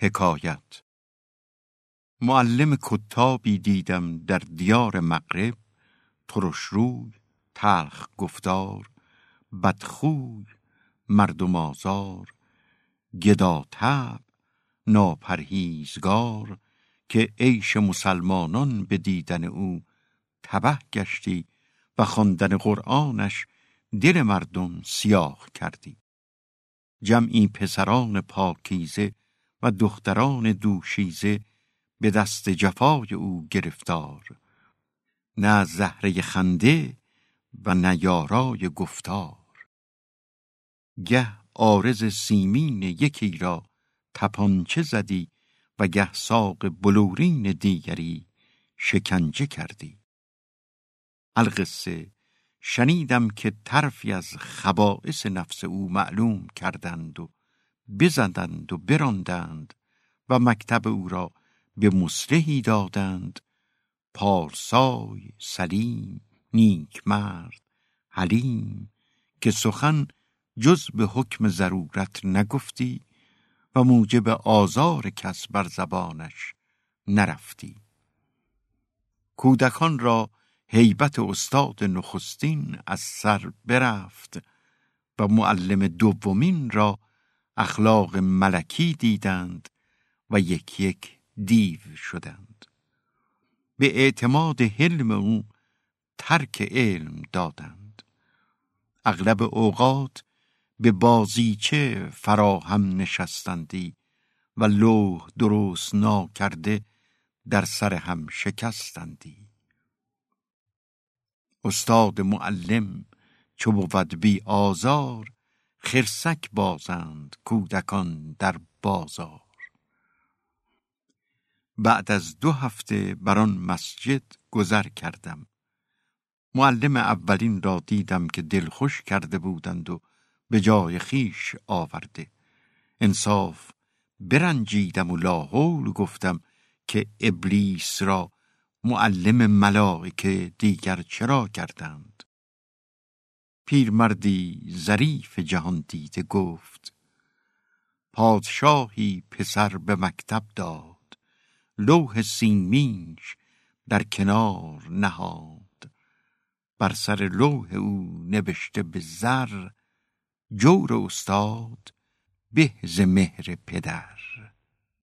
حکایت. معلم کتابی دیدم در دیار مغرب ترش روی تلخ گفتار بدخوی مردم آزار گداتب ناپرهیزگار که عیش مسلمانان به دیدن او تبه گشتی و خواندن قرآنش دل مردم سیاه کردی. جمعی پسران پاکیزه و دختران دوشیزه به دست جفای او گرفتار. نه زهره خنده و نه یارای گفتار. گه آرز سیمین یکی را تپانچه زدی و گه ساق بلورین دیگری شکنجه کردی. القصه شنیدم که طرفی از خبائس نفس او معلوم کردند و بزدند و براندند و مکتب او را به مسلحی دادند. پارسای سلیم نیک مرد حلیم که سخن جز به حکم ضرورت نگفتی و موجب آزار کس بر زبانش نرفتی. کودکان را هیبت استاد نخستین از سر برفت و معلم دومین را اخلاق ملکی دیدند و یک یک دیو شدند. به اعتماد حلم او ترک علم دادند. اغلب اوقات به بازیچه فراهم نشستندی و لوح درست ناکرده در سر هم شکستندی. استاد معلم چو بود بی آزار خرسک بازند کودکان در بازار. بعد از دو هفته بر آن مسجد گذر کردم. معلم اولین را دیدم که دلخوش کرده بودند و به جای خیش آورده. انصاف برنجیدم و لاحول گفتم که ابلیس را معلم ملائکه دیگر چرا کردند؟ پیرمردی ظریف جهان دیده گفت پادشاهی پسر به مکتب داد لوح سیمینش در کنار نهاد. بر سر لوح او نوشته به زر جور استاد به ز مهر پدر.